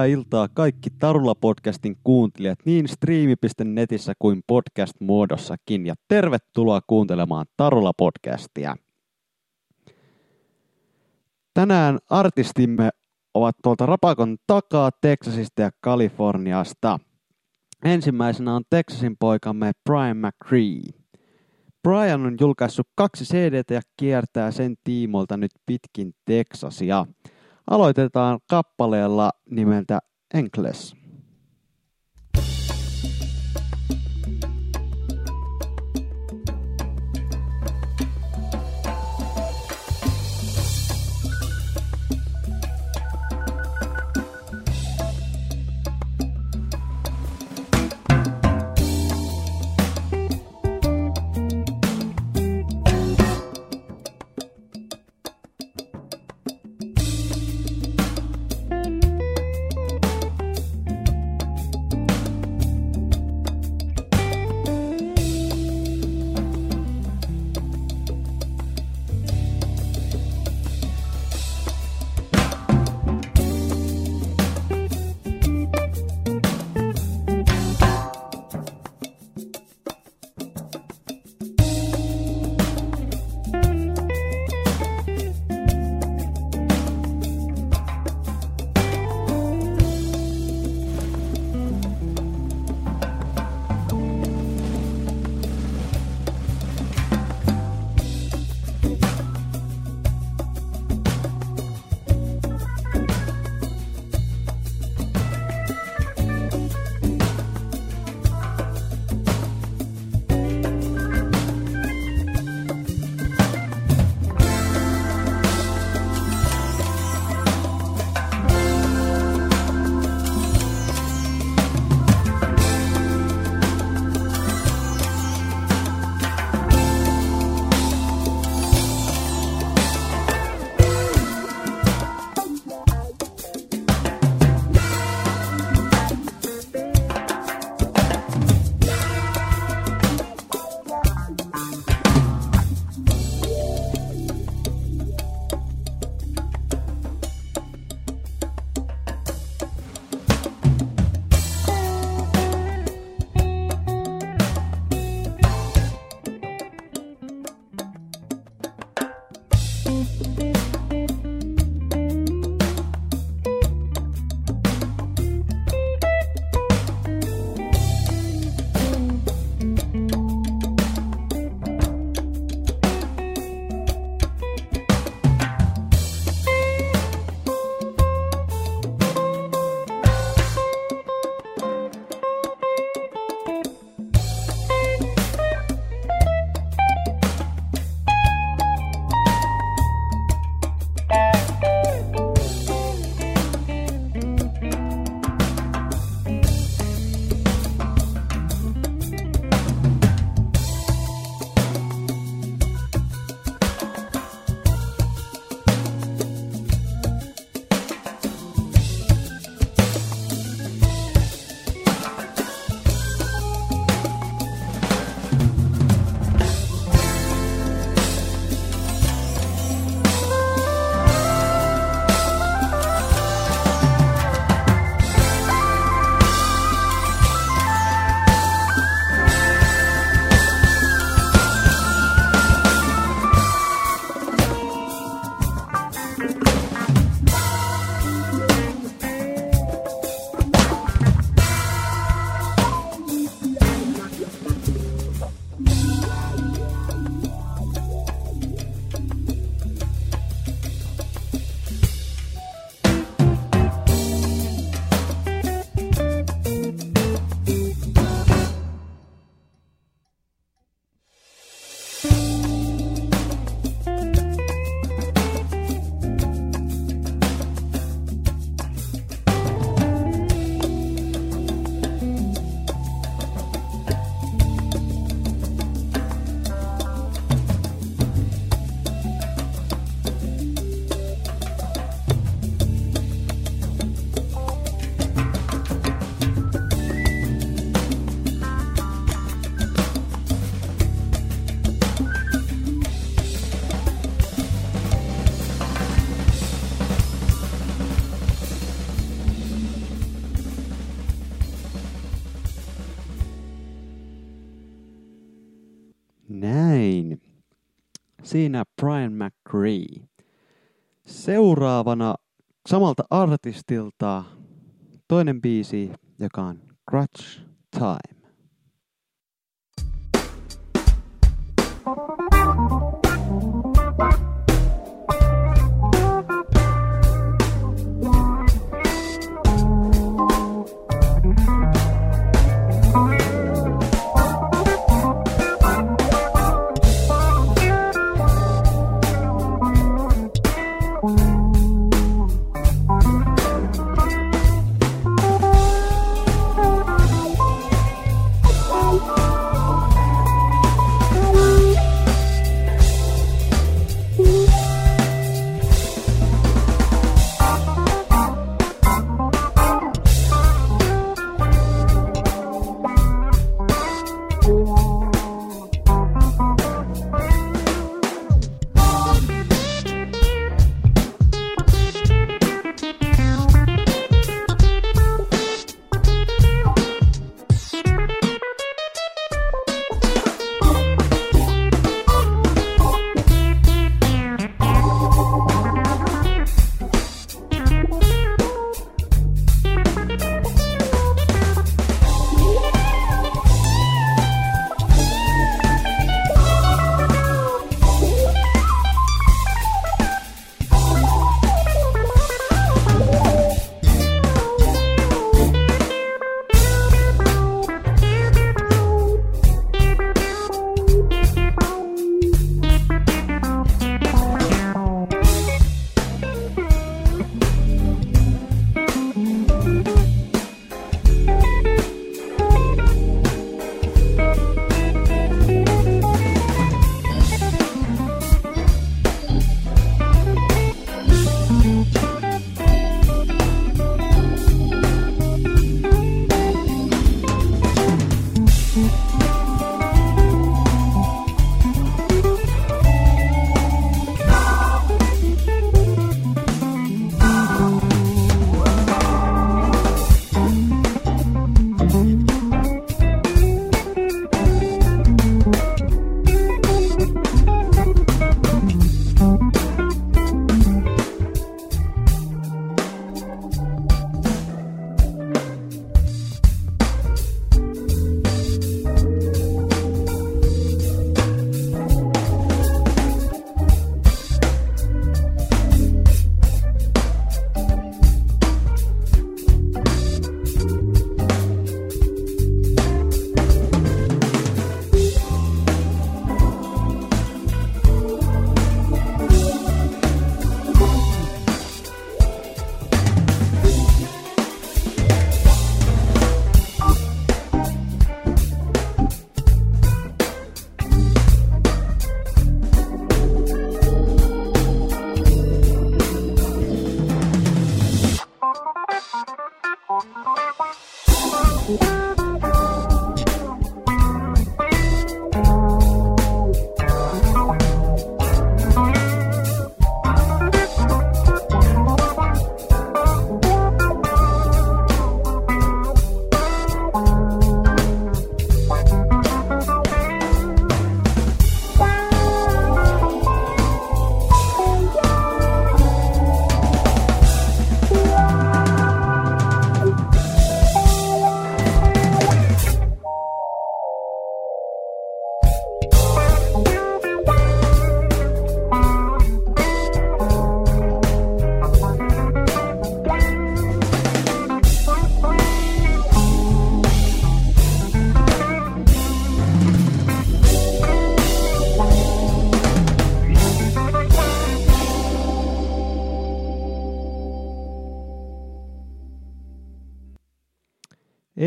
Hyvää iltaa kaikki Tarula-podcastin kuuntelijat niin striimi.netissä kuin podcast-muodossakin ja tervetuloa kuuntelemaan Tarula-podcastia. Tänään artistimme ovat tuolta Rapakon takaa Texasista ja Kaliforniasta. Ensimmäisenä on Texasin poikamme Brian McCree. Brian on julkaissut kaksi CDtä ja kiertää sen tiimolta nyt pitkin Texasia. Aloitetaan kappaleella nimeltä Enkles. Näin. Siinä Brian McCree. Seuraavana samalta artistilta toinen biisi, joka on Crutch Time.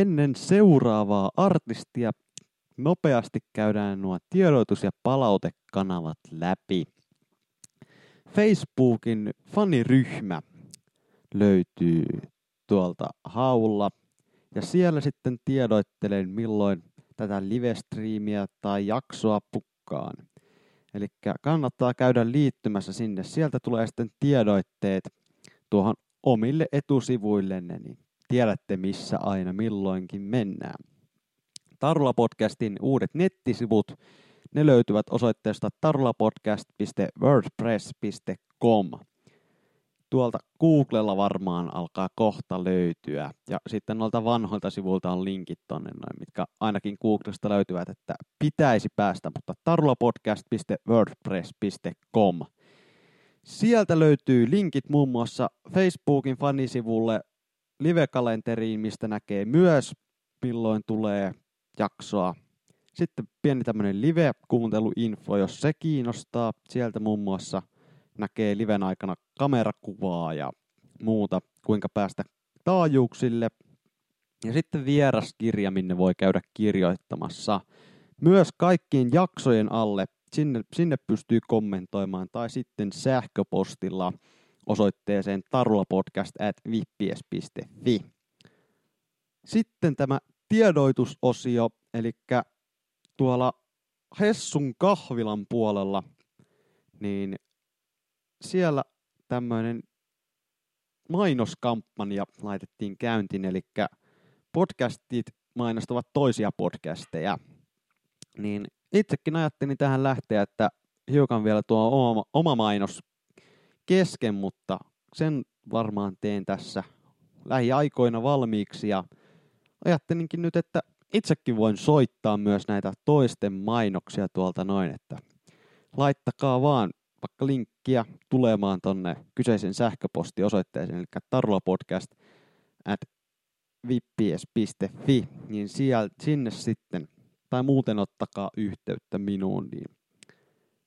Ennen seuraavaa artistia nopeasti käydään nuo tiedotus- ja palautekanavat läpi. Facebookin faniryhmä löytyy tuolta haulla ja siellä sitten tiedoittelen milloin tätä livestriimiä tai jaksoa pukkaan. Eli kannattaa käydä liittymässä sinne. Sieltä tulee sitten tiedoitteet tuohon omille etusivuillenne, niin tiedätte missä aina milloinkin mennään. Tarula podcastin uudet nettisivut, ne löytyvät osoitteesta tarulapodcast.wordpress.com. Tuolta Googlella varmaan alkaa kohta löytyä. Ja sitten noilta vanhoilta sivuilta on linkit tonne noin, mitkä ainakin Googlesta löytyvät, että pitäisi päästä, mutta tarulapodcast.wordpress.com. Sieltä löytyy linkit muun muassa Facebookin fanisivulle, live-kalenteriin, mistä näkee myös, milloin tulee jaksoa. Sitten pieni tämmöinen live-kuunteluinfo, jos se kiinnostaa. Sieltä muun muassa näkee liven aikana kamerakuvaa ja muuta, kuinka päästä taajuuksille. Ja sitten vieraskirja, minne voi käydä kirjoittamassa. Myös kaikkien jaksojen alle sinne, sinne pystyy kommentoimaan tai sitten sähköpostilla osoitteeseen tarulapodcast.vippies.fi. Sitten tämä tiedoitusosio, eli tuolla Hessun kahvilan puolella, niin siellä tämmöinen mainoskampanja laitettiin käyntiin, eli podcastit mainostavat toisia podcasteja. Niin itsekin ajattelin tähän lähteä, että hiukan vielä tuo oma, oma mainos kesken, mutta sen varmaan teen tässä lähiaikoina valmiiksi. Ja ajattelinkin nyt, että itsekin voin soittaa myös näitä toisten mainoksia tuolta noin, että laittakaa vaan vaikka linkkiä tulemaan tonne kyseisen sähköpostiosoitteeseen, eli tarulapodcast at vippies.fi, niin siellä, sinne sitten, tai muuten ottakaa yhteyttä minuun, niin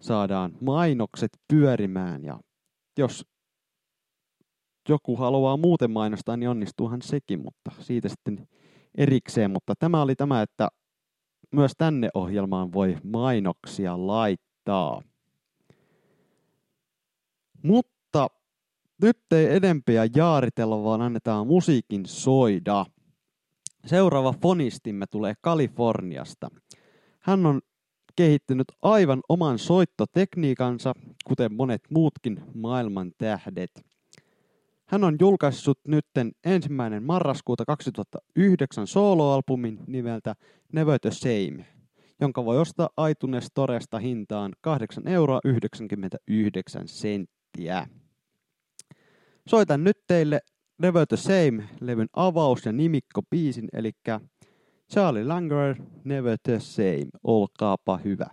saadaan mainokset pyörimään ja jos joku haluaa muuten mainostaa, niin onnistuuhan sekin, mutta siitä sitten erikseen. Mutta tämä oli tämä, että myös tänne ohjelmaan voi mainoksia laittaa. Mutta nyt ei edempiä jaaritella, vaan annetaan musiikin soida. Seuraava fonistimme tulee Kaliforniasta. Hän on kehittynyt aivan oman soittotekniikansa, kuten monet muutkin maailman tähdet. Hän on julkaissut nytten ensimmäinen marraskuuta 2009 soloalbumin nimeltä Never the Same, jonka voi ostaa iTunes Storesta hintaan 8,99 euroa senttiä. Soitan nyt teille Never the Same-levyn avaus- ja nimikko biisin, eli Charlie Langer, Never the Same. Olkaapa hyvä.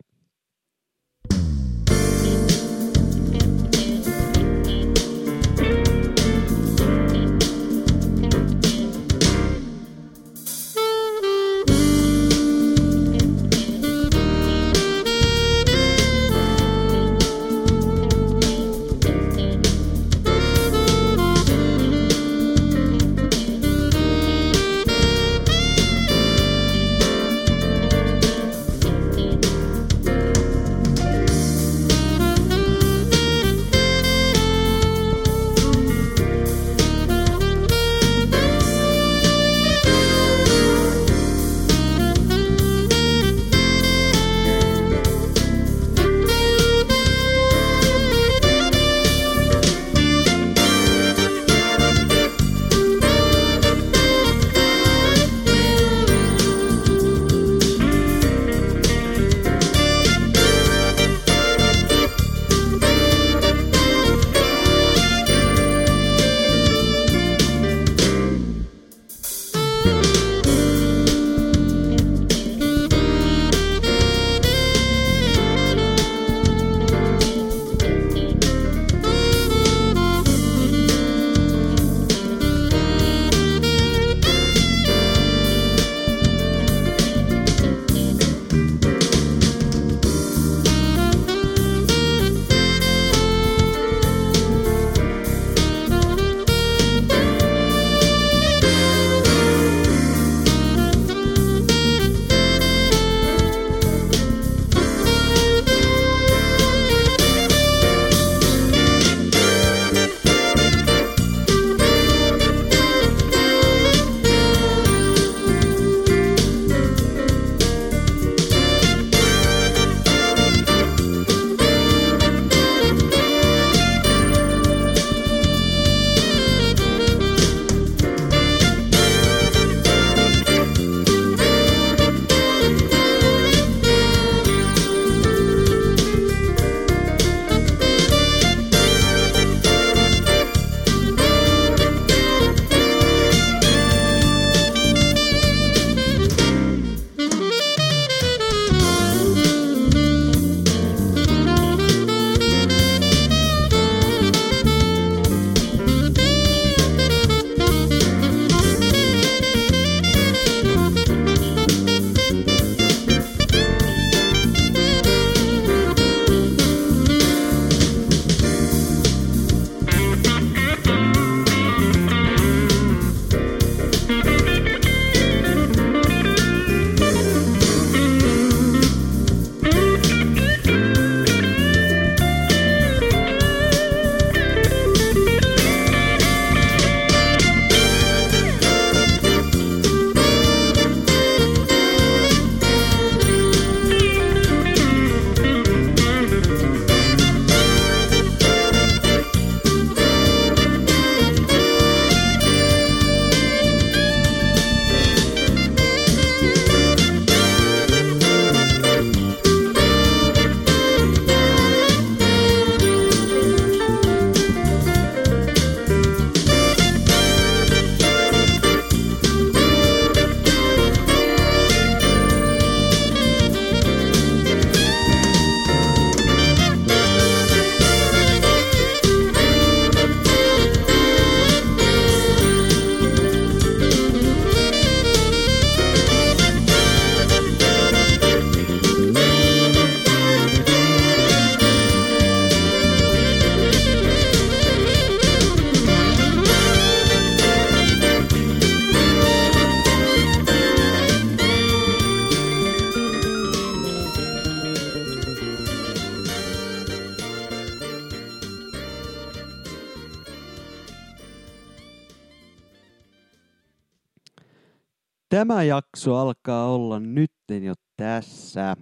Tämä jakso alkaa olla nytten jo tässä.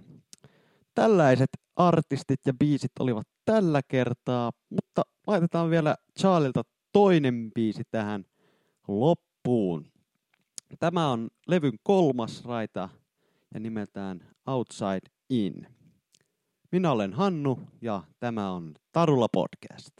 Tällaiset artistit ja biisit olivat tällä kertaa, mutta laitetaan vielä Charlilta toinen biisi tähän loppuun. Tämä on levyn kolmas raita ja nimeltään Outside In. Minä olen Hannu ja tämä on Tarula Podcast.